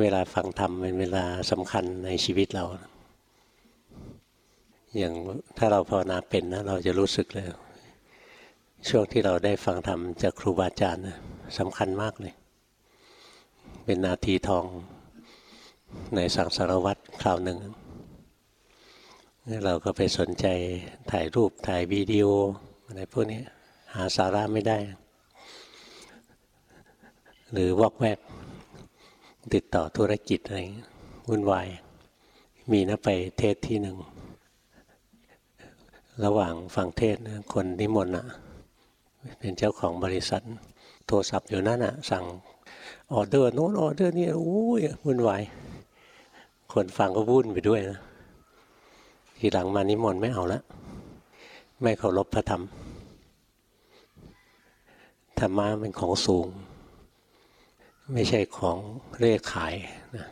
เวลาฟังธรรมเป็นเวลาสำคัญในชีวิตเรา อย่างถ้าเราภาวนาเป็นนะเราจะรู้สึกเลย ช่วงที่เราได้ฟังธรรมจากครูบาอาจารย์สำคัญมากเลย เป็นนาทีทองในสังสารวัตรคราวหนึ่ง เราก็ไปสนใจถ่ายรูปถ่ายวิดีโออะไรพวกนี้หาสาระไม่ได้ หรือวอกแวก ติดต่อธุรกิจอะไรวุ่นวายมีนะไปเทศที่หนึ่ง ระหว่างฟังเทศคนนิมนต์อะ เป็นเจ้าของบริษัท โทรศัพท์อยู่นั่นอะ สั่งออเดอร์โน้นออเดอร์นี่โอ้ยวุ่นวายคนฟังก็วุ่นไปด้วยนะทีหลังมานิมนต์ไม่เอาละไม่เคารพพระธรรมธรรมะเป็นของสูง ไม่ใช่ของเรียกขายนะ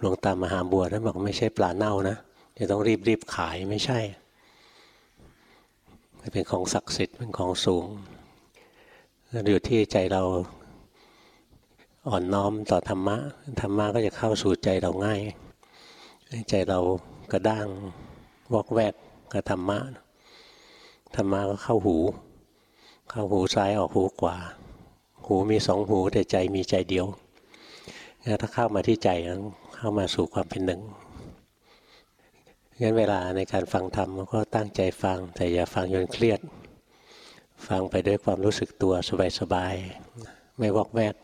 หลวงตามหาบัวท่านบอกไม่ใช่ปลาเน่านะจะต้องรีบรีบขายไม่ใช่เป็นของศักดิ์สิทธิ์เป็นของสูงอยู่ที่ใจเราอ่อนน้อมต่อธรรมะธรรมะก็จะเข้าสู่ใจเราง่าย ใจเรากระด้างวอกแวกกับธรรมะธรรมะก็เข้าหู เข้าหูซ้ายออกหูขวา หูมีสองหูแต่ใจมีใจเดียวถ้าเข้ามาที่ใจเข้ามาสู่ความเป็นหนึ่งงั้นเวลาในการฟังธรรมก็ตั้งใจฟังแต่อย่าฟังจนเครียด ฟังไปด้วยความรู้สึกตัวสบายๆไม่วอกแวก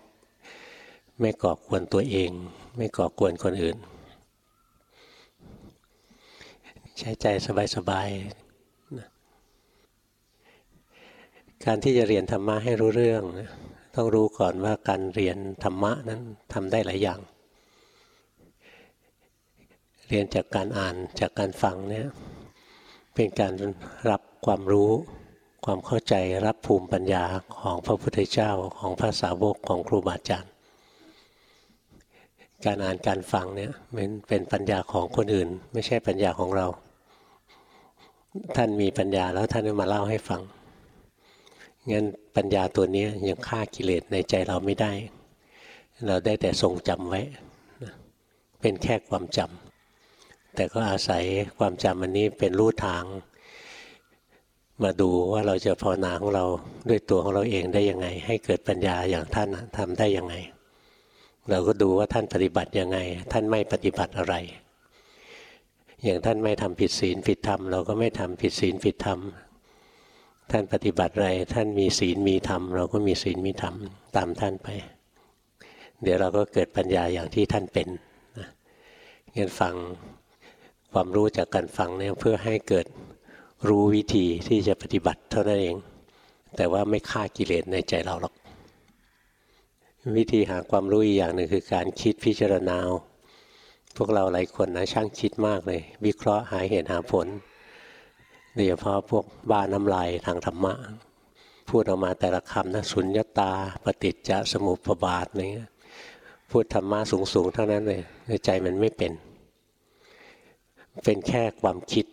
ไม่ก่อกวนตัวเอง ไม่ก่อกวนคนอื่น ใช้ใจสบายๆการที่จะเรียนธรรมะให้รู้เรื่อง ต้องรู้ก่อนว่าการเรียนธรรมะนั้นทำได้หลายอย่าง เรียนจากการอ่านจากการฟังเนี่ยเป็นการรับความรู้ความเข้าใจรับภูมิปัญญาของพระพุทธเจ้าของพระสาวกของครูบาอาจารย์ การอ่านการฟังเนี่ยเป็นเป็นปัญญาของคนอื่น ไม่ใช่ปัญญาของเรา ท่านมีปัญญาแล้วท่านมาเล่าให้ฟัง งั้นปัญญาตัวนี้ยังฆ่ากิเลสในใจเราไม่ได้ เราได้แต่ทรงจำไว้ เป็นแค่ความจำแต่ก็อาศัยความจำอันนี้เป็นรูทาง มาดูว่าเราจะภาวนาของเราด้วยตัวของเราเองได้ยังไง ให้เกิดปัญญาอย่างท่านทำได้ยังไง เราก็ดูว่าท่านปฏิบัติยังไง ท่านไม่ปฏิบัติอะไร อย่างท่านไม่ทำผิดศีลผิดธรรมเราก็ไม่ทำผิดศีลผิดธรรม ท่านปฏิบัติอะไรท่านมีศีลมีธรรม เราก็มีศีลมีธรรมตามท่านไป เดี๋ยวเราก็เกิดปัญญาอย่างที่ท่านเป็นนะงั้นฟังความรู้จากการฟังเนี่ยเพื่อให้เกิดรู้วิธีที่จะปฏิบัติเท่านั้นเอง แต่ว่าไม่ฆ่ากิเลสในใจเราหรอก วิธีหาความรู้อีกอย่างหนึ่งคือการคิดพิจารณาพวกเราหลายคนนะช่างคิดมากเลย วิเคราะห์หาเหตุหาผล โดยเฉพาะพวกบ้าน้ำลายทางธรรมะ พูดออกมาแต่ละคำนะสุญญตา ปฏิจจสมุปบาทอะไรเงี้ยพูดธรรมะสูงๆเท่านั้นเลยใจมันไม่เป็น เป็นแค่ความคิด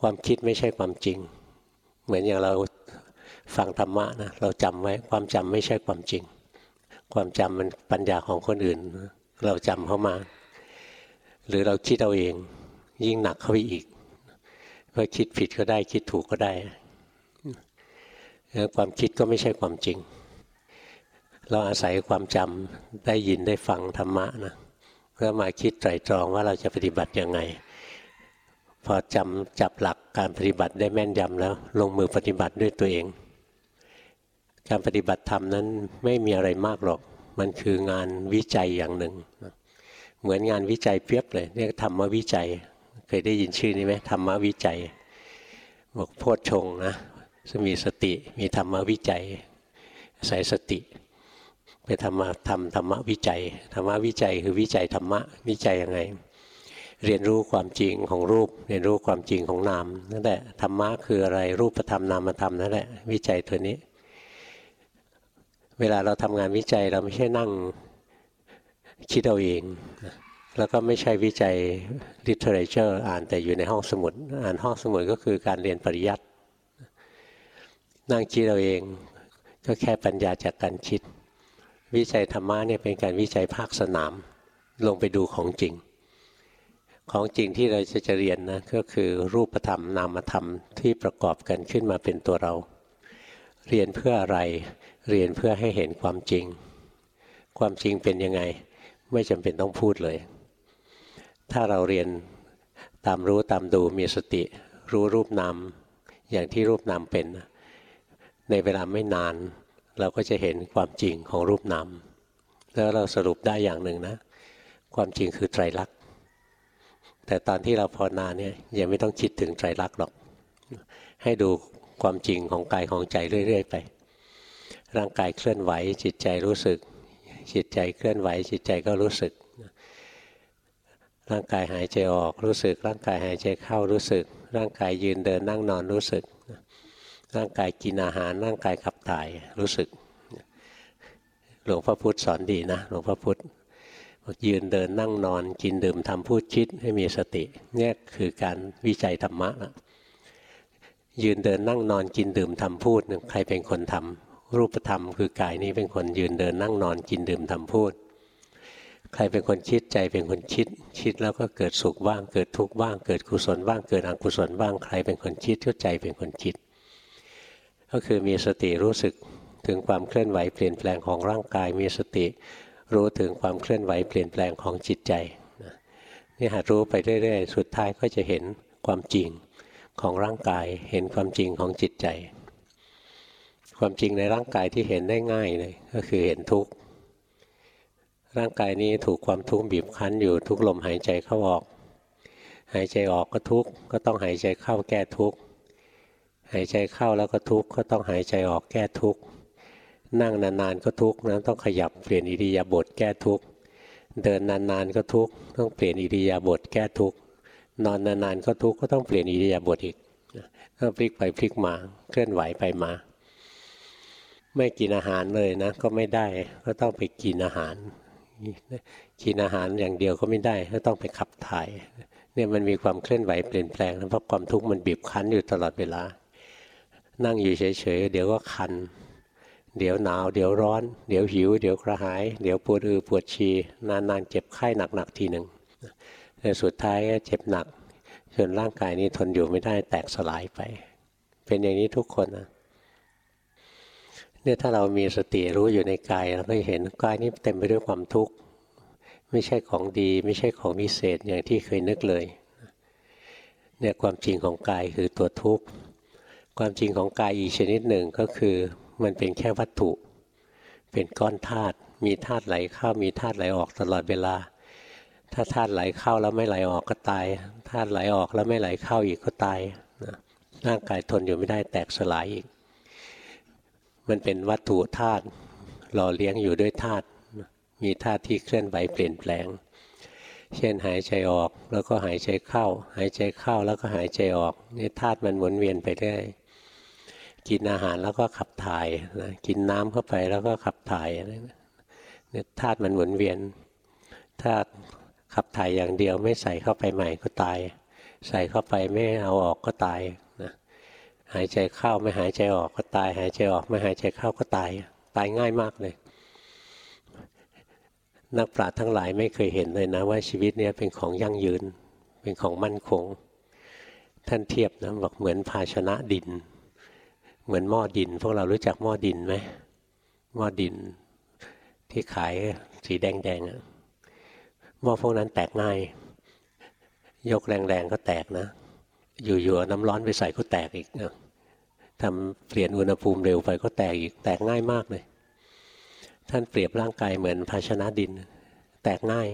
ความคิดไม่ใช่ความจริง เหมือนอย่างเราฟังธรรมะนะเราจำไว้ความจำไม่ใช่ความจริง ความจำมันปัญญาของคนอื่น เราจำเข้ามา หรือเราคิดเอาเอง ยิ่งหนักเข้าไปอีก ว่าคิดผิดก็ได้ คิดถูกก็ได้ความคิดก็ไม่ใช่ความจริง เราอาศัยความจำได้ยินได้ฟังธรรมะนะเพื่อมาคิดไตรตรองว่าเราจะปฏิบัติยังไง พอจำจับหลักการปฏิบัติได้แม่นยำแล้ว ลงมือปฏิบัติด้วยตัวเอง การปฏิบัติธรรมนั้นไม่มีอะไรมากหรอก มันคืองานวิจัยอย่างหนึ่ง เหมือนงานวิจัยเปียบเลยเรียกธรรมวิจัย เคยได้ยินชื่อนี้ไหมธรรมวิจัย บอกโพชฌงนะจะมีสติมีธรรมวิจัยใส่สติ ไปทำมาทำธรรมวิจัยธรรมวิจัยคือวิจัยธรรมะวิจัยยังไง เรียนรู้ความจริงของรูป เรียนรู้ความจริงของนามนั่นแหละธรรมะคืออะไรรูปธรรมนามธรรมนั่นแหละวิจัยตัวนี้ เวลาเราทำงานวิจัยเราไม่ใช่นั่งคิดเอาเอง แล้วก็ไม่ใช่วิจัย literature อ่านแต่อยู่ในห้องสมุด อ่านห้องสมุดก็คือการเรียนปริยัตินั่งคิดเราเองก็แค่ปัญญาจากการคิด วิจัยธรรมะเนี่ยเป็นการวิจัยภาคสนาม ลงไปดูของจริง ของจริงที่เราจะจะเรียนนะก็คือรูปธรรมนามธรรมที่ประกอบกันขึ้นมาเป็นตัวเรา เรียนเพื่ออะไร เรียนเพื่อให้เห็นความจริง ความจริงเป็นยังไง ไม่จำเป็นต้องพูดเลย ถ้าเราเรียนตามรู้ตามดูมีสติรู้รูปนามอย่างที่รูปนามเป็น ในเวลาไม่นาน เราก็จะเห็นความจริงของรูปนามแล้วเราสรุปได้อย่างหนึ่งนะ ความจริงคือไตรลักษณ์แต่ตอนที่เราภาวนาเนี่ยยังไม่ต้องคิดถึงไตรลักษณ์หรอก ให้ดูความจริงของกายของใจเรื่อย ๆ ไป ร่างกายเคลื่อนไหวจิตใจรู้สึก จิตใจเคลื่อนไหวจิตใจก็รู้สึก ร่างกายหายใจออกรู้สึก ร่างกายหายใจเข้ารู้สึก ร่างกายยืนเดินนั่งนอนรู้สึก ร่างกายกินอาหาร ร่างกายขับถ่ายรู้สึก หลวงพ่อพุธสอนดีนะหลวงพ่อพุธยืนเดินนั่งนอนกินดื่มทำพูดคิดให้มีสติเนี่ยคือการวิจัยธรรมะละยืนเดินนั่งนอนกินดื่มทำพูดใครเป็นคนทำรูปธรรมคือกายนี้เป็นคนยืนเดินนั่งนอนกินดื่มทำพูด ใครเป็นคนคิดใจเป็นคนคิด คิดแล้วก็เกิดสุขบ้าง เกิดทุกข์บ้าง เกิดกุศลบ้าง เกิดอกุศลบ้าง ใครเป็นคนคิดก็ใจเป็นคนคิด ก็คือมีสติรู้สึกถึงความเคลื่อนไหวเปลี่ยนแปลงของร่างกาย มีสติรู้ถึงความเคลื่อนไหวเปลี่ยนแปลงของจิตใจนี่หารู้ไปเรื่อยๆ สุดท้ายก็จะเห็นความจริงของร่างกาย เห็นความจริงของจิตใจ ความจริงในร่างกายที่เห็นได้ง่ายเลยก็คือเห็นทุกข์ ร่างกายนี้ถูกความทุกข์บีบคั้นอยู่ทุกลมหายใจเข้าออก หายใจออกก็ทุกข์ก็ต้องหายใจเข้าแก้ทุกข์หายใจเข้าแล้วก็ทุกข์ก็ต้องหายใจออกแก้ทุกข์นั่งนานๆก็ทุกข์นะต้องขยับเปลี่ยนอิริยาบถแก้ทุกข์เดินนานๆก็ทุกข์ต้องเปลี่ยนอิริยาบถแก้ทุกข์นอนนานๆก็ทุกข์ก็ต้องเปลี่ยนอิริยาบถอีกต้องพลิกไปพลิกมาเคลื่อนไหวไปมา ไม่กินอาหารเลยนะ ก็ไม่ได้ก็ต้องไปกินอาหาร กินอาหารอย่างเดียวก็ไม่ได้ก็ต้องไปขับถ่ายเนี่ยมันมีความเคลื่อนไหวเปลี่ยนแปลงเพราะความทุกข์มันบีบคั้นอยู่ตลอดเวลา นั่งอยู่เฉยๆเดี๋ยวก็คัน เดี๋ยวหนาว เดี๋ยวร้อน เดี๋ยวหิว เดี๋ยวกระหาย เดี๋ยวปวดอือปวดชีนานๆเจ็บไข้หนักๆทีหนึ่งแต่สุดท้ายเจ็บหนักจนร่างกายนี้ทนอยู่ไม่ได้แตกสลายไป เป็นอย่างนี้ทุกคนนะ เนี่ยถ้าเรามีสติรู้อยู่ในกายเราก็เห็นกายนี้เต็มไปด้วยความทุกข์ไม่ใช่ของดี ไม่ใช่ของพิเศษอย่างที่เคยนึกเลยเนี่ยความจริงของกายคือตัวทุกข์ความจริงของกายอีกชนิดหนึ่งก็คือมันเป็นแค่วัตถุ เป็นก้อนธาตุมีธาตุไหลเข้ามีธาตุไหลออกตลอดเวลา ถ้าธาตุไหลเข้าแล้วไม่ไหลออกก็ตายธาตุไหลออกแล้วไม่ไหลเข้าอีกก็ตายร่างกายทนอยู่ไม่ได้แตกสลายอีก มันเป็นวัตถุธาตุหล่อเลี้ยงอยู่ด้วยธาตุมีธาตุที่เคลื่อนไหวเปลี่ยนแปลง เช่นหายใจออกแล้วก็หายใจเข้า หายใจเข้าแล้วก็หายใจออกนี่ธาตุมันหมุนเวียนไปเรื่อยกินอาหารแล้วก็ขับถ่ายนะกินน้ำเข้าไปแล้วก็ขับถ่ายนี่ธาตุมันหมุนเวียน ถ้าขับถ่ายอย่างเดียวไม่ใส่เข้าไปใหม่ก็ตาย ใส่เข้าไปไม่เอาออกก็ตาย หายใจเข้าไม่หายใจออกก็ตาย หายใจออกไม่หายใจเข้าก็ตาย ตายง่ายมากเลย นักปราชญ์ทั้งหลายไม่เคยเห็นเลยนะ ว่าชีวิตนี้เป็นของยั่งยืน เป็นของมั่นคง ท่านเทียบนะบอกเหมือนภาชนะดิน เหมือนหม้อดิน พวกเรารู้จักหม้อดินไหมหม้อดิน ที่ขายสีแดงๆหม้อพวกนั้นแตกง่าย ยกแรงๆก็แตกนะ อยู่ๆน้ำร้อนไปใส่ก็แตกอีกนะทำเปลี่ยนอุณหภูมิเร็วไปก็แตกอีกแตกง่ายมากเลย ท่านเปรียบร่างกายเหมือนภาชนะดิน แตกง่าย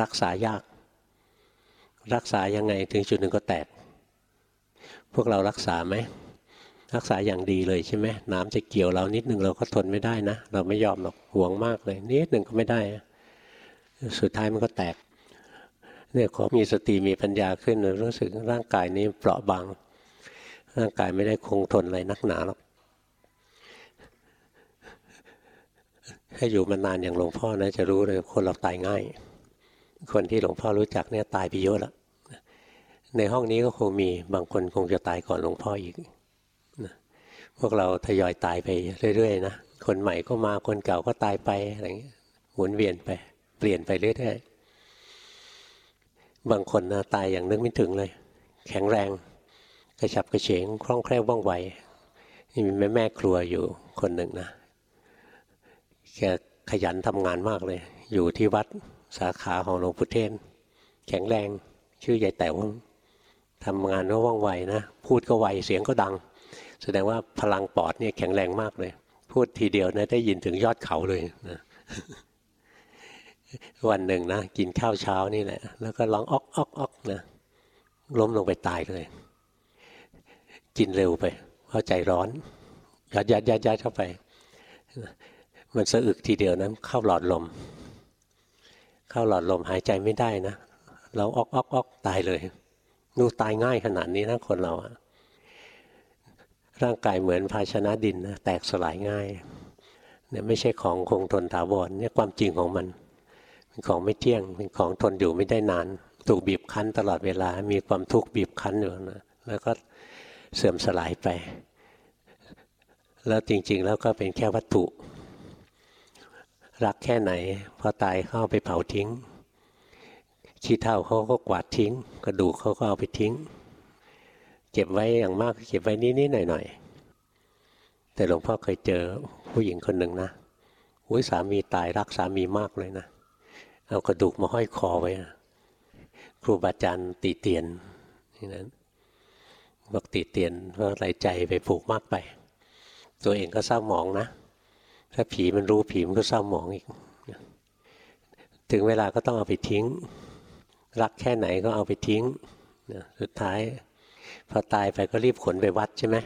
รักษายาก รักษายังไงถึงจุดหนึ่งก็แตก พวกเรารักษาไหมรักษาอย่างดีเลยใช่ไหมน้ำจะเกี่ยวเรานิดหนึ่งเราก็ทนไม่ได้นะ เราไม่ยอมหรอกห่วงมากเลย นิดหนึ่งก็ไม่ได้ สุดท้ายมันก็แตก เนี่ยขอมีสติมีปัญญาขึ้นรู้สึกร่างกายนี้เปราะบาง ร่างกายไม่ได้คงทนอะไรนักหนาหรอกให้อยู่มานานอย่างหลวงพ่อนะจะรู้เลยคนเราตายง่าย คนที่หลวงพ่อรู้จักเนี่ยตายไปเยอะแล้วในห้องนี้ก็คงมีบางคนคงจะตายก่อนหลวงพ่ออีกพวกเราทยอยตายไปเรื่อยๆนะคนใหม่ก็มาคนเก่าก็ตายไปอะไรเงี้ยหมุนเวียนไป เปลี่ยนไปเรื่อยๆ บางคนนะตายอย่างนึกไม่ถึงเลย แข็งแรง กระฉับกระเฉงคล่องแคล่วว่องไวนี่มีแม่แม่ครัวอยู่คนหนึ่งนะแกขยันทำงานมากเลย อยู่ที่วัดสาขาของหลวงปู่เทศแข็งแรงชื่อใหญ่แต่ว่าทำงานก็ว่องไวนะ พูดก็ไวเสียงก็ดัง แสดงว่าพลังปอดเนี่ยแข็งแรงมากเลย พูดทีเดียวนะได้ยินถึงยอดเขาเลยนะ วันหนึ่งนะกินข้าวเช้านี่แหละ แล้วก็ร้องอ๊อกออกออกนะล้มลงไปตายเลย กินเร็วไปเพราะใจร้อนยัดยัดยัดยัดเข้าไป มันสะอึกทีเดียวนะเข้าหลอดลม เข้าหลอดลมหายใจไม่ได้นะเราอ๊อกออกออกตายเลยดูตายง่ายขนาดนี้นะคนเราอะร่างกายเหมือนภาชนะดินนะแตกสลายง่ายเนี่ยไม่ใช่ของคงทนถาวรเนี่ยความจริงของมัน เป็นของไม่เที่ยง เป็นของทนอยู่ไม่ได้นาน ถูกบีบคั้นตลอดเวลา มีความทุกข์บีบคั้นอยู่นะแล้วก็เสื่อมสลายไป แล้วจริง ๆ แล้วก็เป็นแค่วัตถุ รักแค่ไหน พอตายเข้าไปเผาทิ้ง ขี้เท่าเขาก็กวาดทิ้ง กระดูกเขาก็เอาไปทิ้ง เก็บไว้อย่างมากเก็บไว้นิดๆหน่อยๆแต่หลวงพ่อเคยเจอผู้หญิงคนหนึ่งนะอุ้ยสามีตายรักสามีมากเลยนะ เอากระดูกมาห้อยคอไว้ ครูบาอาจารย์ตีเตียนนี่นั้นบอกตีเตียนว่าไรใจไปผูกมากไป ตัวเองก็เศร้าหมองนะ ถ้าผีมันรู้ผีมันก็เศร้าหมองอีก ถึงเวลาก็ต้องเอาไปทิ้ง รักแค่ไหนก็เอาไปทิ้งสุดท้ายพอตายไปก็รีบขนไปวัดใช่ไหม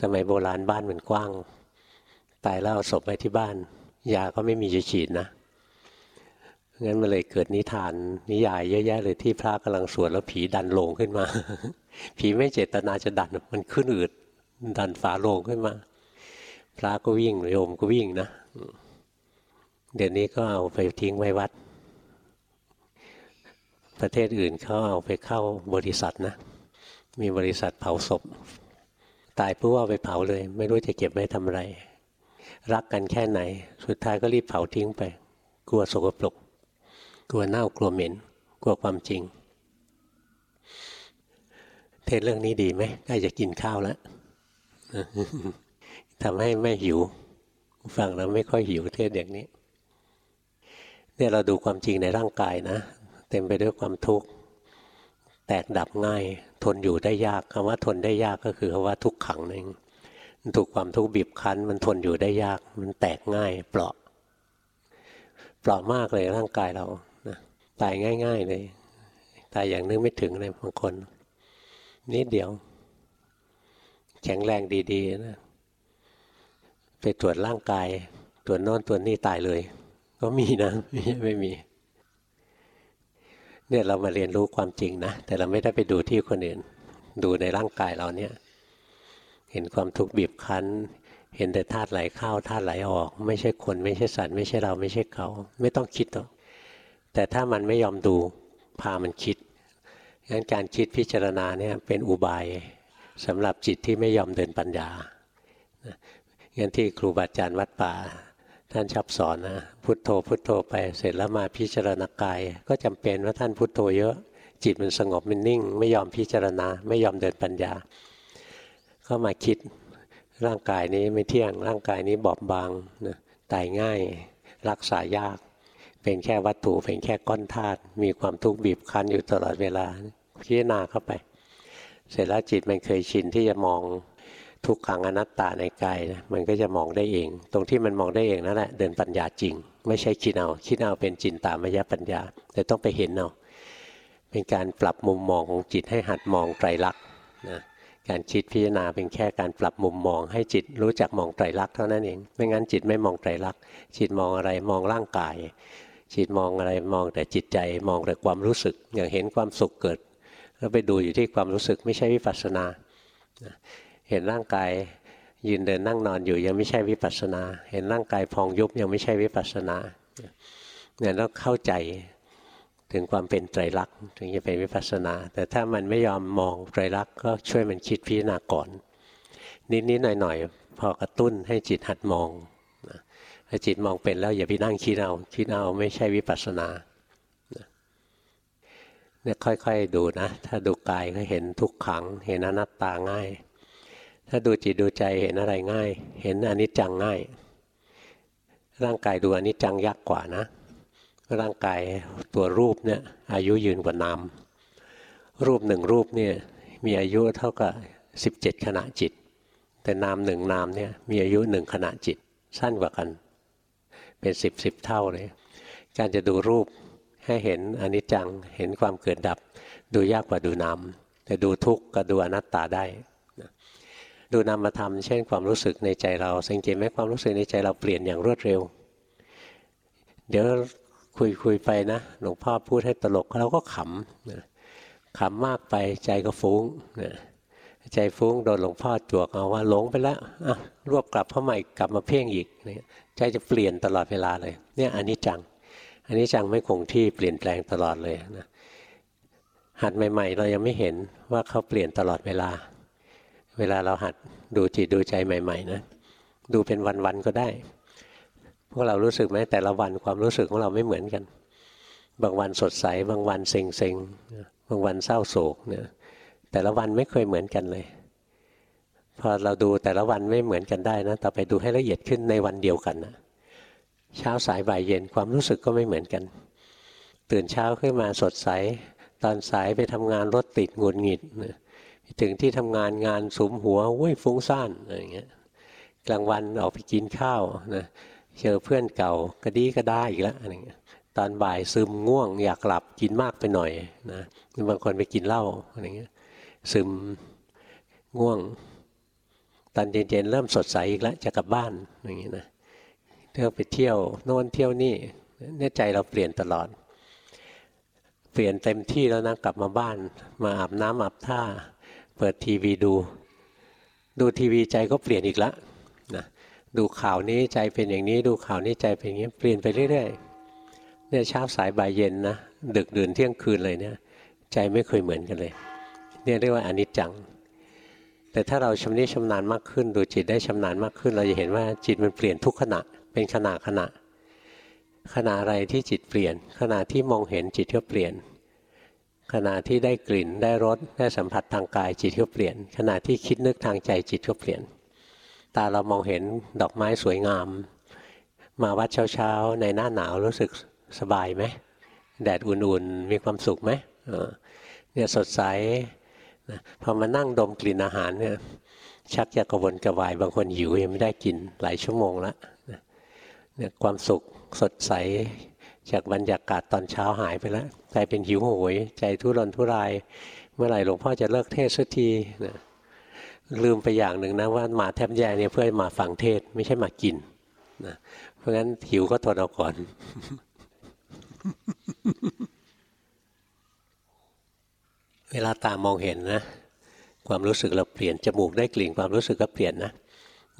สมัยโบราณบ้านมันกว้าง ตายแล้วเอาศพไปที่บ้าน ยาก็ไม่มีจะฉีดนะ งั้นมันเลยเกิดนิทานนิยายเยอะแยะเลยที่พระกำลังสวดแล้วผีดันลงขึ้นมา ผีไม่เจตนาจะดันมันขึ้นอืดดันฝาโลงขึ้นมา พระก็วิ่งโยมก็วิ่งนะเดี๋ยวนี้ก็เอาไปทิ้งไว้วัด ประเทศอื่นเขาเอาไปเข้าบริษัทนะ มีบริษัทเผาศพ ตายเพื่อว่าไปเผาเลย ไม่รู้จะเก็บไว้ทำอะไร รักกันแค่ไหน สุดท้ายก็รีบเผาทิ้งไป กลัวสกปรก กลัวเน่ากลัวเหม็น กลัวความจริง เทศเรื่องนี้ดีไหมใกล้จะกินข้าวแล้วทำให้ไม่หิว ฟังแล้วไม่ค่อยหิวเทศอย่างนี้ เนี่ยเราดูความจริงในร่างกายนะ เต็มไปด้วยความทุกข์ แตกดับง่าย ทนอยู่ได้ยากคำว่าทนได้ยากก็คือคำว่าทุกขังนั่นเองถูกความทุกข์บีบคั้น มันทนอยู่ได้ยาก มันแตกง่าย เปราะ เปราะมากเลยร่างกายเรา ตายง่าย ๆ เลย ตายอย่างนึกไม่ถึงเลยบางคนนิดเดียว แข็งแรงดีๆนะไปตรวจร่างกาย ตรวจน่นตรวจนี่ตายเลย ก็มีนะไม่มี เนี่ยเรามาเรียนรู้ความจริงนะ แต่เราไม่ได้ไปดูที่คนอื่น ดูในร่างกายเราเนี่ย เห็นความทุกข์บีบคั้น เห็นแต่ธาตุไหลเข้าธาตุไหลออก ไม่ใช่คนไม่ใช่สัตว์ไม่ใช่เราไม่ใช่เขา ไม่ต้องคิดหรอก แต่ถ้ามันไม่ยอมดูพามันคิดงั้นการคิดพิจารณาเนี่ยเป็นอุบายสำหรับจิตที่ไม่ยอมเดินปัญญางั้นที่ครูบาอาจารย์วัดป่า ท่านชอบสอนนะพุทโธพุทโธไปเสร็จแล้วมาพิจารณากาย ก็จำเป็นว่าท่านพุทโธเยอะ จิตมันสงบมันนิ่ง ไม่ยอมพิจารณา ไม่ยอมเดินปัญญา ก็มาคิดร่างกายนี้ไม่เที่ยงร่างกายนี้บอบบางนะตายง่ายรักษายาก เป็นแค่วัตถุเป็นแค่ก้อนธาตุมีความทุกข์บีบคั้นอยู่ตลอดเวลาพิจารณาเข้าไป เสร็จแล้วจิตมันเคยชินที่จะมองทุกขังอนัตตาในกายนะมันก็จะมองได้เอง ตรงที่มันมองได้เองนั่นแหละเดินปัญญาจริง ไม่ใช่คิดเอาคิดเอาเป็นจินตามยปัญญา แต่ต้องไปเห็นเอาเป็นการปรับมุมมองของจิตให้หัดมองไตรลักษณ์นะการคิดพิจารณาเป็นแค่การปรับมุมมองให้จิตรู้จักมองไตรลักษณ์เท่านั้นเอง ไม่งั้นจิตไม่มองไตรลักษณ์จิตมองอะไรมองร่างกาย จิตมองอะไรมองแต่จิตใจมองแต่ความรู้สึก อย่างเห็นความสุขเกิด แล้วไปดูอยู่ที่ความรู้สึกไม่ใช่วิปัสสนา เห็นร่างกายยืนเดินนั่งนอนอยู่ยังไม่ใช่วิปัสนา เห็นร่างกายพองยุบยังไม่ใช่วิปัสนาเนี่ยต้องเข้าใจถึงความเป็นไตรลักษณ์ถึงจะเป็นวิปัสนา แต่ถ้ามันไม่ยอมมองไตรลักษณ์ก็ช่วยมันคิดพิจารณาก่อน นิดๆหน่อยๆพอกระตุ้นให้จิตหัดมอง ถ้าจิตมองเป็นแล้วอย่าไปนั่งคิดเอาคิดเอาไม่ใช่วิปัสสนาเนี่ยค่อยๆดูนะ ถ้าดูกายก็เห็นทุกขัง เห็นอนัตตาง่าย ถ้าดูจิตดูใจเห็นอะไรง่าย เห็นอนิจจังง่าย ร่างกายดูอนิจจังยากกว่านะ ร่างกายตัวรูปเนี่ยอายุยืนกว่านามรูปหนึ่งรูปเนี่ยมีอายุเท่ากับสิบเจ็ดขณะจิต แต่นามหนึ่งนามเนี่ยมีอายุหนึ่งขณะจิตสั้นกว่ากัน เป็นสิบสิบเท่าเลย การจะดูรูปให้เห็นอนิจจังเห็นความเกิดดับ ดูยากกว่าดูนามแต่ดูทุกข์ก็ดูอนัตตาได้ดูนามธรรมเช่นความรู้สึกในใจเราสังเกตไหมความรู้สึกในใจเราเปลี่ยนอย่างรวดเร็ว เดี๋ยวคุยคุยไปนะหลวงพ่อพูดให้ตลกเราก็ขำขำมากไปใจก็ฟุ้งใจฟุ้งโดนหลวงพ่อจวกเอาว่าหลงไปแล้วรวบกลับเข้ามาอีกกลับมาเพ่งอีก ใจจะเปลี่ยนตลอดเวลาเลยเนี่ยอันนี้จังอันนี้จังไม่คงที่เปลี่ยนแปลงตลอดเลยนะหัดใหม่ ๆ เรายังไม่เห็นว่าเขาเปลี่ยนตลอดเวลา เวลาเราหัดดูจิตดูใจใหม่ ๆ นะ ดูเป็นวันๆก็ได้ พวกเรารู้สึกไหมแต่ละวันความรู้สึกของเราไม่เหมือนกัน บางวันสดใส บางวันเซ็งเซ็งบางวันเศร้าโศกเนี่ยแต่ละวันไม่เคยเหมือนกันเลย พอเราดูแต่ละวันไม่เหมือนกันได้นะ ต่อไปดูให้ละเอียดขึ้นในวันเดียวกันนะเช้าสายบ่ายเย็นความรู้สึกก็ไม่เหมือนกัน ตื่นเช้าขึ้นมาสดใส ตอนสายไปทำงานรถติดหงุดหงิดถึงที่ทำงานงานสุมหัววุ้ยฟุ้งซ่านอะไรอย่างเงี้ยกลางวันออกไปกินข้าวนะเจอเพื่อนเก่ากระดีก็ได้อีกแล้วอะไรเงี้ยตอนบ่ายซึมง่วง อยากหลับกินมากไปหน่อยนะบางคนไปกินเหล้าอะไรเงี้ยซึมง่วง ตอนเย็นๆเริ่มสดใสอีกแล้วจะกลับบ้านอย่างนี้นะเที่ยวไปเที่ยวโน่นเที่ยวนี่เนี่ยใจเราเปลี่ยนตลอด เปลี่ยนเต็มที่แล้วนะกลับมาบ้าน มาอาบน้ำอาบท่า เปิดทีวีดู ดูทีวีใจก็เปลี่ยนอีกแล้วนะดูข่าวนี้ใจเป็นอย่างนี้ดูข่าวนี้ใจเป็นอย่างนี้เปลี่ยนไปเรื่อยๆเนี่ยเช้าสายบ่ายเย็นนะดึกดื่นเที่ยงคืนเลยเนี่ย ใจไม่เคยเหมือนกันเลย เนี่ยเรียกว่าอนิจจัง แต่ถ้าเราชำนิชำนาญมากขึ้น ดูจิตได้ชำนาญมากขึ้น เราจะเห็นว่าจิตมันเปลี่ยนทุกขณะ เป็นขณะขณะ ขณะอะไรที่จิตเปลี่ยน ขณะที่มองเห็นจิตก็เปลี่ยน ขณะที่ได้กลิ่นได้รสได้สัมผัสทางกายจิตก็เปลี่ยน ขณะที่คิดนึกทางใจจิตก็เปลี่ยน ตาเรามองเห็นดอกไม้สวยงาม มาวัดเช้าๆในหน้าหนาวรู้สึกสบายไหมแดดอุ่นๆมีความสุขไหมเนี่ยสดใส นะพอมานั่งดมกลิ่นอาหารเนี่ยชักจะกระวนกระวาย บางคนหิวยังไม่ได้กินหลายชั่วโมงแล้วเนี่ยความสุขสดใสจากบรรยากาศตอนเช้าหายไปแล้วกลายเป็นหิวโหย ใจทุรนทุราย เมื่อไหร่หลวงพ่อจะเลิกเทศสักทีนะลืมไปอย่างหนึ่งนะว่ามาแทบแย่เนี่ยเพื่อมาฟังเทศไม่ใช่มากินนะเพราะงั้นหิวก็ทนเอาก่อน เวลาตามองเห็นนะ ความรู้สึกเราเปลี่ยนจมูกได้กลิ่นความรู้สึกก็เปลี่ยนนะ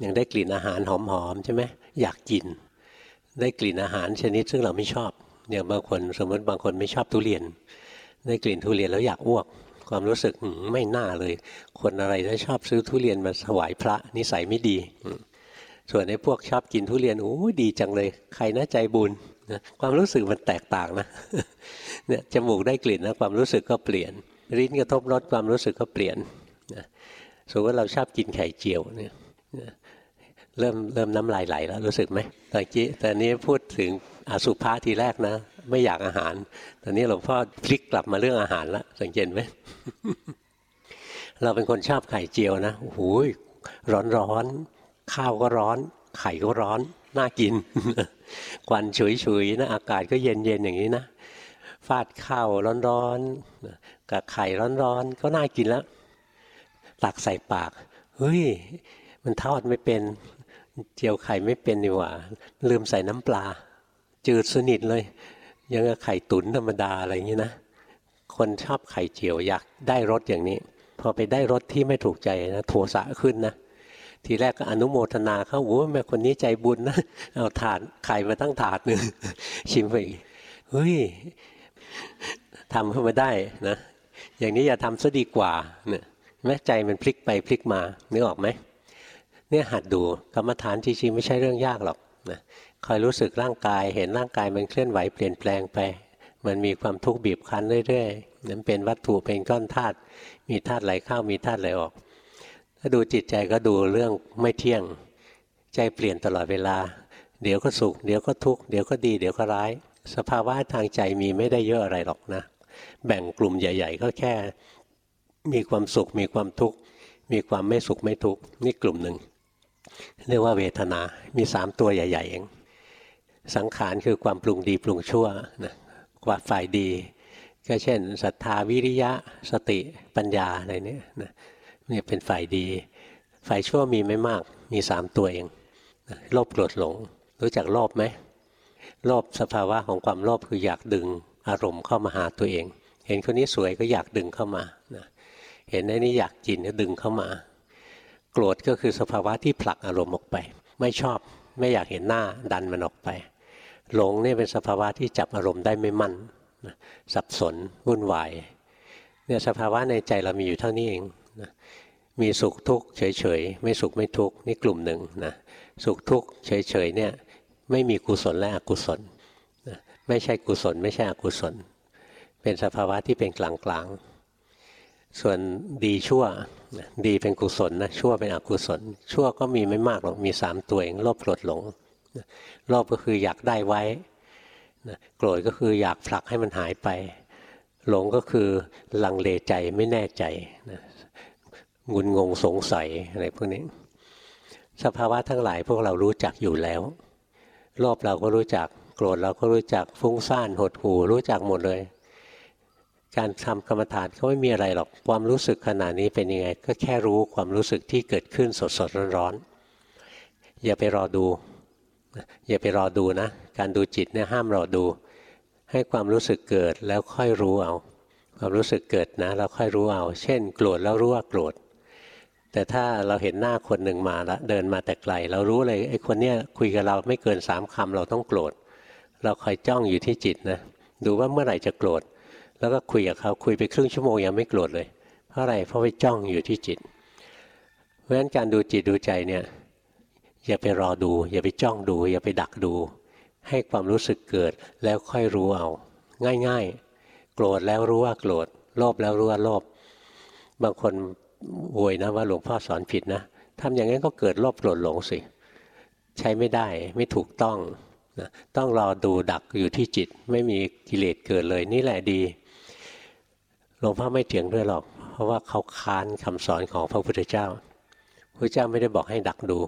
ยังได้กลิ่นอาหารหอมๆใช่ไหมอยากกิน ได้กลิ่นอาหารชนิดซึ่งเราไม่ชอบอย่างบางคนสมมติบางคนไม่ชอบทุเรียน ได้กลิ่นทุเรียนแล้วอยากอ้วก ความรู้สึกไม่น่าเลย คนอะไรถ้าชอบซื้อทุเรียนมาถวายพระนิสัยไม่ดี ส่วนในพวกชอบกินทุเรียนโอ้ดีจังเลย ใครน่าใจบุญนะความรู้สึกมันแตกต่างนะเนี่ยจมูกได้กลิ่นนะความรู้สึกก็เปลี่ยน ลิ้นกระทบรสความรู้สึกก็เปลี่ยนนะสมมติว่าเราชอบกินไข่เจียวเนี่ยเริ่มเริ่มน้ำลายไหลแล้วรู้สึกไหมตอนกี้ตอนนี้พูดถึงอสุภะทีแรกนะ ไม่อยากอาหาร ตอนนี้หลวงพ่อพลิกกลับมาเรื่องอาหารแล้วสังเกตไหมเราเป็นคนชอบไข่เจียวนะโอ้โหร้อนร้อนข้าวก็ร้อน ไข่ก็ร้อน น่ากินควันฉุยๆนะอากาศก็เย็นๆอย่างนี้นะฟาดข้าวร้อนๆ กับไข่ร้อนๆ ก็น่ากินแล้วตักใส่ปาก เฮ้ย มันทอดไม่เป็น เจียวไข่ไม่เป็นนี่หว่า ลืมใส่น้ำปลา จืดสนิทเลย ยังกับไข่ตุ๋นธรรมดาอะไรอย่างนี้นะ คนชอบไข่เจียวอยากได้รสอย่างนี้ พอไปได้รสที่ไม่ถูกใจนะโทสะขึ้นนะ ทีแรกก็อนุโมทนาเขาโอ้แม่คนนี้ใจบุญนะ เอาถาดไข่มาตั้งถาดหนึ่งชิมไปเฮ้ยทำขึ้นมาได้นะ อย่างนี้อย่าทำซะดีกว่าเนี่ยแม้ใจมันพลิกไปพลิกมานึกออกไหมเนี่ยหัดดูกรรมฐานจริงๆไม่ใช่เรื่องยากหรอกนะคอยรู้สึกร่างกาย เห็นร่างกายมันเคลื่อนไหวเปลี่ยนแปลงไป มันมีความทุกข์บีบคั้นเรื่อยๆนั้นเป็นวัตถุเป็นก้อนธาตุมีธาตุไหลเข้ามีธาตุไหลออก ถ้าดูจิตใจก็ดูเรื่องไม่เที่ยงใจเปลี่ยนตลอดเวลา เดี๋ยวก็สุข เดี๋ยวก็ทุกข์เดี๋ยวก็ดี เดี๋ยวก็ร้าย สภาวะทางใจมีไม่ได้เยอะอะไรหรอกนะ แบ่งกลุ่มใหญ่ ๆ ก็แค่มีความสุขมีความทุกข์มีความไม่สุขไม่ทุกข์นี่กลุ่มหนึ่งเรียกว่าเวทนามีสามตัวใหญ่ ๆ เอง สังขารคือความปรุงดีปรุงชั่วนะควาฝ่ายดี ก็เช่นศรัทธาวิริยะสติปัญญาอะไรเนี้ยนะนี่เป็นฝ่ายดี ฝ่ายชั่วมีไม่มากมีสามตัวเองโลภโกรธหลง รู้จักโลภไหมโลภสภาวะของความโลภคืออยากดึง อารมณ์เข้ามาหาตัวเอง เห็นคนนี้สวยก็อยากดึงเข้ามานะเห็นไอ้นี่อยากกินก็ดึงเข้ามา โกรธก็คือสภาวะที่ผลักอารมณ์ออกไป ไม่ชอบไม่อยากเห็นหน้าดันมันออกไป หลงนี่เป็นสภาวะที่จับอารมณ์ได้ไม่มั่นสับสนวุ่นวายเนี่ยสภาวะในใจเรามีอยู่เท่านี้เองนะมีสุขทุกข์เฉยๆ ไม่สุขไม่ทุกข์นี่กลุ่มหนึ่งนะสุขทุกข์เฉยๆเนี่ยไม่มีกุศลและอกุศล ไม่ใช่กุศล ไม่ใช่อกุศล เป็นสภาวะที่เป็นกลางๆส่วนดีชั่วดีเป็นกุศลนะชั่วเป็นอกุศล ชั่วก็มีไม่มากหรอกมีสามตัวเองโลภโกรธหลงโลภก็คืออยากได้ไว้โกรธก็คืออยากผลักให้มันหายไป หลงก็คือลังเลใจไม่แน่ใจงุนงงสงสัยอะไรพวกนี้สภาวะทั้งหลายพวกเรารู้จักอยู่แล้ว โลภเราก็รู้จัก โกรธเราก็รู้จักฟุ้งซ่านหดหู่รู้จักหมดเลย การทำกรรมฐานก็ไม่มีอะไรหรอกความรู้สึกขนาดนี้เป็นยังไง ก็แค่รู้ความรู้สึกที่เกิดขึ้นสดสดร้อนๆอย่าไปรอดู อย่าไปรอดูนะ การดูจิตเนี่ยห้ามรอดู ให้ความรู้สึกเกิดแล้วค่อยรู้เอาความรู้สึกเกิดนะแล้วค่อยรู้เอา เช่น โกรธแล้วรู้ว่าโกรธ แต่ถ้าเราเห็นหน้าคนหนึ่งมาแล้วเดินมาแต่ไกล เรารู้เลยไอ้คนเนี้ยคุยกับเราไม่เกินสามคำเราต้องโกรธ เราคอยจ้องอยู่ที่จิตนะดูว่าเมื่อไหร่จะโกรธ แล้วก็คุยกับเขาคุยไปครึ่งชั่วโมงยังไม่โกรธเลย เพราะอะไรเพราะไปจ้องอยู่ที่จิต เพราะฉะนั้นการดูจิตดูใจเนี่ยอย่าไปรอดู อย่าไปจ้องดู อย่าไปดักดู ให้ความรู้สึกเกิดแล้วค่อยรู้เอา ง่ายๆ โกรธแล้วรู้ว่าโกรธโลภแล้วรู้ว่าโลภบางคนโวยนะว่าหลวงพ่อสอนผิดนะทำอย่างนั้นก็เกิดโลภโกรธหลงสิ ใช้ไม่ได้ไม่ถูกต้อง นะต้องรอดูดักอยู่ที่จิต ไม่มีกิเลสเกิดเลยนี่แหละดีหลวงพ่อไม่เถียงด้วยหรอก เพราะว่าเขาค้านคำสอนของพระพุทธเจ้าพระเจ้าไม่ได้บอกให้ดักดู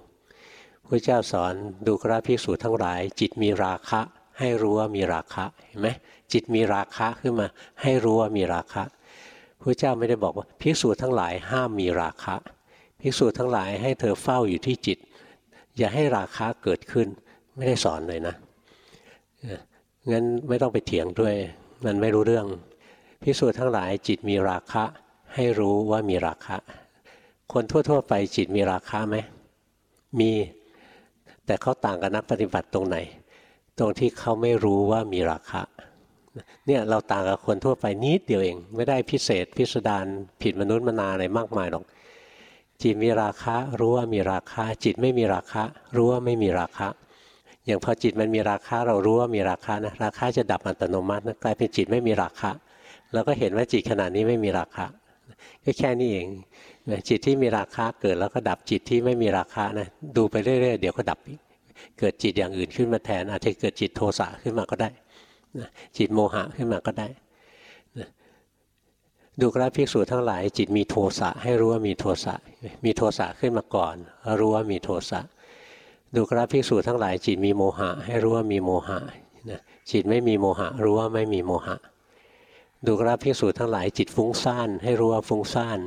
พระเจ้าสอนดูกราภิกษุทั้งหลาย จิตมีราคะ ให้รู้ว่ามีราคะเห็นไหมจิตมีราคะขึ้นมา ให้รู้ว่ามีราคะพระเจ้าไม่ได้บอกว่าภิกษุทั้งหลายห้ามมีราคะภิกษุทั้งหลายให้เธอเฝ้าอยู่ที่จิต อย่าให้ราคะเกิดขึ้น ไม่ได้สอนเลยนะงั้นไม่ต้องไปเถียงด้วย มันไม่รู้เรื่องภิกษุทั้งหลายจิตมีราคะ ให้รู้ว่ามีราคะ คนทั่ว ๆ ไปจิตมีราคะไหมมี แต่เขาต่างกับนักปฏิบัติตรงไหน ตรงที่เขาไม่รู้ว่ามีราคะเนี่ยเราต่างกับคนทั่วไปนิดเดียวเอง ไม่ได้พิเศษ พิสดารผิดมนุษย์มนาอะไรมากมายหรอกจิตมีราคะ รู้ว่ามีราคะ จิตไม่มีราคะ รู้ว่าไม่มีราคะ อย่างพอจิตมันมีราคะเรารู้ว่ามีราคะนะราคะจะดับอัตโนมัตินะกลายเป็นจิตไม่มีราคะเราก็เห็นว่าจิตขนาดนี้ไม่มีราคะก็แค่นี้เองจิตที่มีราคะเกิดแล้วก็ดับจิตที่ไม่มีราคะนะดูไปเรื่อยๆเดี๋ยวก็ดับเกิดจิตอย่างอื่นขึ้นมาแทน อาจจะเกิดจิตโทสะขึ้นมาก็ได้จิตโมหะขึ้นมาก็ได้ดูกราภิกษุทั้งหลาย จิตมีโทสะให้รู้ว่ามีโทสะมีโทสะขึ้นมาก่อน รู้ว่ามีโทสะ ดูกราภิกษุทั้งหลายจิตมีโมหะ ให้รู้ว่ามีโมหะจิตไม่มีโมหะ รู้ว่าไม่มีโมหะ ดูกราภิกษุทั้งหลายจิตฟุ้งซ่านให้รู้ว่าฟุ้งซ่าน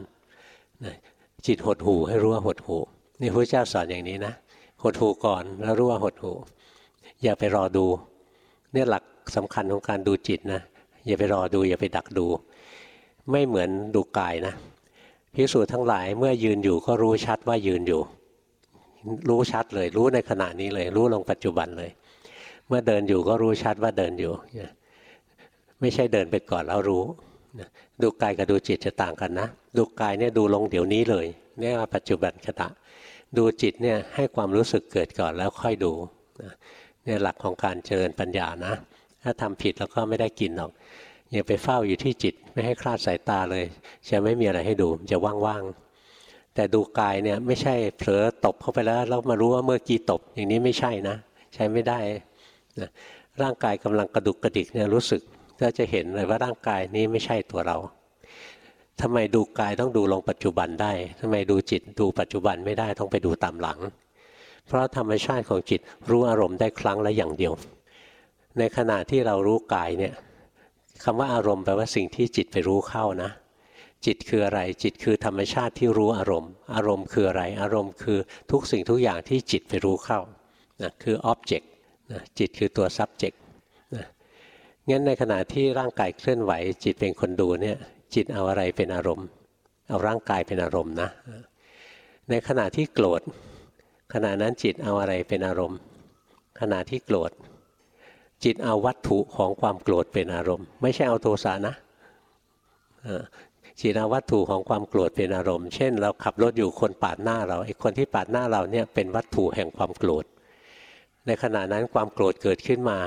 จิตหดหูให้รู้ว่าหดหูนี่พระเจ้าสอนอย่างนี้นะหดหูก่อนแล้วรู้ว่าหดหูอย่าไปรอดู เนี่ยหลักสำคัญของการดูจิตนะอย่าไปรอดู อย่าไปดักดู ไม่เหมือนดูกายนะพิสูจน์ทั้งหลายเมื่อยืนอยู่ก็รู้ชัดว่ายืนอยู่ รู้ชัดเลย รู้ในขณะนี้เลย รู้ลงปัจจุบันเลย เมื่อเดินอยู่ก็รู้ชัดว่าเดินอยู่ไม่ใช่เดินไปก่อนแล้วรู้ดูกายกับดูจิตจะต่างกันนะ ดูกายเนี่ยดูลงเดี๋ยวนี้เลยเรียกว่าปัจจุบันขณะดูจิตเนี่ยให้ความรู้สึกเกิดก่อนแล้วค่อยดูเนี่ยหลักของการเจริญปัญญานะ ถ้าทำผิดแล้วก็ไม่ได้กินหรอกอย่าไปเฝ้าอยู่ที่จิต ไม่ให้คลาดสายตาเลย จะไม่มีอะไรให้ดูจะว่างๆ แต่ดูกายเนี่ยไม่ใช่เผลอตบเข้าไปแล้วแล้วมารู้ว่าเมื่อกี้ตบอย่างนี้ไม่ใช่นะ ใช้ไม่ได้นะร่างกายกำลังกระดุกกระดิกเนี่ยรู้สึกก็จะเห็นเลยว่าร่างกายนี้ไม่ใช่ตัวเราทำไมดูกายต้องดูลงปัจจุบันได้ทำไมดูจิตดูปัจจุบันไม่ได้ต้องไปดูตามหลัง เพราะธรรมชาติของจิตรู้อารมณ์ได้ครั้งละอย่างเดียว ในขณะที่เรารู้กายเนี่ยคำว่าอารมณ์แปลว่าสิ่งที่จิตไปรู้เข้านะ จิตคืออะไร จิตคือธรรมชาติที่รู้อารมณ์ อารมณ์คืออะไร อารมณ์คือทุกสิ่งทุกอย่างที่จิตไปรู้เข้านะคืออ็อบเจกต์จิตคือตัว subject นะงั้นในขณะที่ร่างกายเคลื่อนไหว จิตเป็นคนดูเนี่ยจิตเอาอะไรเป็นอารมณ์ เอาร่างกายเป็นอารมณ์นะ ในขณะที่โกรธขณะนั้นจิตเอาอะไรเป็นอารมณ์ ขณะที่โกรธจิตเอาวัตถุของความโกรธเป็นอารมณ์ ไม่ใช่เอาโทสะนะ จิตเอาวัตถุของความโกรธเป็นอารมณ์ เช่น เราขับรถอยู่คนปาดหน้าเราไอ้คนที่ปาดหน้าเราเนี่ยเป็นวัตถุแห่งความโกรธ ในขณะนั้นความโกรธเกิดขึ้นมา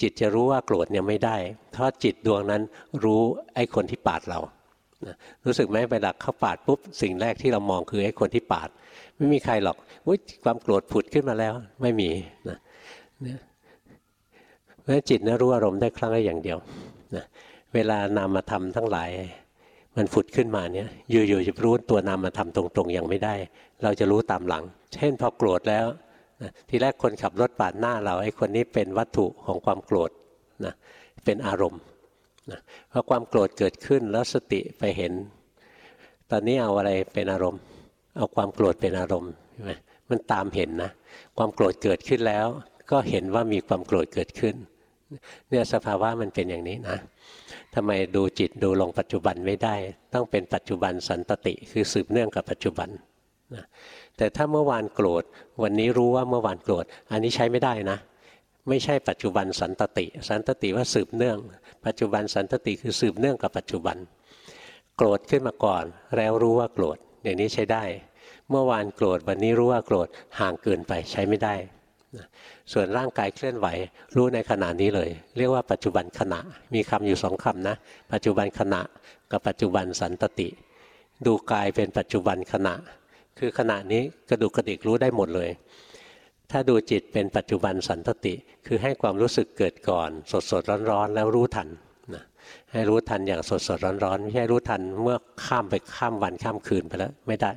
จิตจะรู้ว่าโกรธเนี่ยไม่ได้ เพราะจิตดวงนั้นรู้ไอ้คนที่ปาดเรารู้สึกไหมไปดักเข้าปาดปุ๊บสิ่งแรกที่เรามองคือไอ้คนที่ปาด ไม่มีใครหรอกวุ้ยความโกรธผุดขึ้นมาแล้ว ไม่มีนะเพราะจิตนะรู้อารมณ์ได้ครั้งละอย่างเดียวนะเวลานามธรรมทั้งหลาย มันฝุดขึ้นมาเนี่ยอยู่ๆจะรู้ตัวนามธรรมตรงๆยังไม่ได้ เราจะรู้ตามหลัง เช่นพอโกรธแล้วนะทีแรกคนขับรถปาดหน้าเราไอ้คนนี้เป็นวัตถุของความโกรธนะเป็นอารมณ์นะพอความโกรธเกิดขึ้นแล้วสติไปเห็น ตอนนี้เอาอะไรเป็นอารมณ์ เอาความโกรธเป็นอารมณ์ใช่ไหมมันตามเห็นนะ ความโกรธเกิดขึ้นแล้ว ก็เห็นว่ามีความโกรธเกิดขึ้นเนี่ยสภาวะมันเป็นอย่างนี้นะ ทำไมดูจิตดูลงปัจจุบันไม่ได้ ต้องเป็นปัจจุบันสันตติคือสืบเนื่องกับปัจจุบันนะแต่ถ้าเมื่อวานโกรธวันนี้รู้ว่าเมื่อวานโกรธอันนี้ใช้ไม่ได้นะ ไม่ใช่ปัจจุบันสันตติ สันตติว่าสืบเนื่อง ปัจจุบันสันตติคือสืบเนื่องกับปัจจุบัน โกรธขึ้นมาก่อน แล้วรู้ว่าโกรธอย่างนี้ใช้ได้ เมื่อวานโกรธวันนี้รู้ว่าโกรธห่างเกินไปใช้ไม่ได้ ส่วนร่างกายเคลื่อนไหว รู้ในขณะนี้เลย เรียกว่าปัจจุบันขณะ มีคำอยู่สองคำนะ ปัจจุบันขณะกับปัจจุบันสันตติ ดูกายเป็นปัจจุบันขณะ คือขณะนี้กระดูกกระดิกรู้ได้หมดเลย ถ้าดูจิตเป็นปัจจุบันสันตติ คือให้ความรู้สึกเกิดก่อน สดสดร้อนร้อนแล้วรู้ทันนะให้รู้ทันอย่างสดสดร้อนร้อนไม่ใช่รู้ทันเมื่อข้ามไปข้ามวันข้ามคืนไปแล้วไม่ได้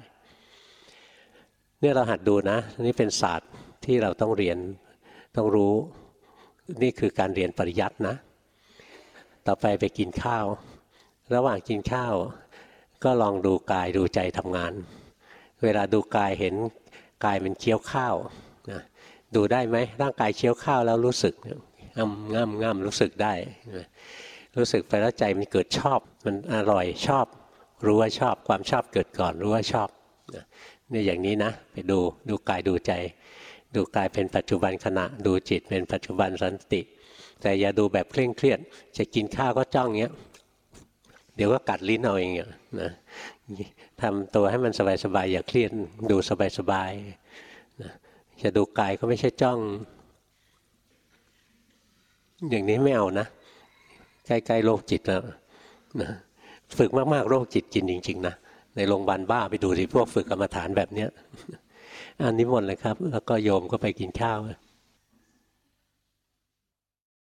เนี่ยเราหัดดูนะนี่เป็นศาสตร์ ที่เราต้องเรียนต้องรู้นี่คือการเรียนปริยัตินะ ต่อไปไปกินข้าว ระหว่างกินข้าว ก็ลองดูกายดูใจทำงาน เวลาดูกายเห็นกายมันเคี้ยวข้าวนะดูได้ไหมร่างกายเคี้ยวข้าวแล้วรู้สึกง่ำง่ำง่ำรู้สึกได้รู้สึกไปแล้วใจมันเกิดชอบ มันอร่อยชอบ รู้ว่าชอบความชอบเกิดก่อนรู้ว่าชอบนี่อย่างนี้นะ ไปดูดูกายดูใจ ดูกายเป็นปัจจุบันขณะ ดูจิตเป็นปัจจุบันสันติ แต่อย่าดูแบบเคร่งเครียด จะกินข้าวก็จ้องเงี้ย เดี๋ยวก็กัดลิ้นเอาเองนะทำตัวให้มันสบายๆอย่าเครียดดูสบายๆนะจะดูกายก็ไม่ใช่จ้อง อย่างนี้ไม่เอานะใกล้ๆโรคจิตแล้วนะฝึกมากๆโรคจิตกินจริง ๆ นะในโรงพยาบาลบ้าไปดูสิพวกฝึกกรรมฐานแบบเนี้ย อันนี้หมดเลยครับ แล้วก็โยมก็ไปกินข้าว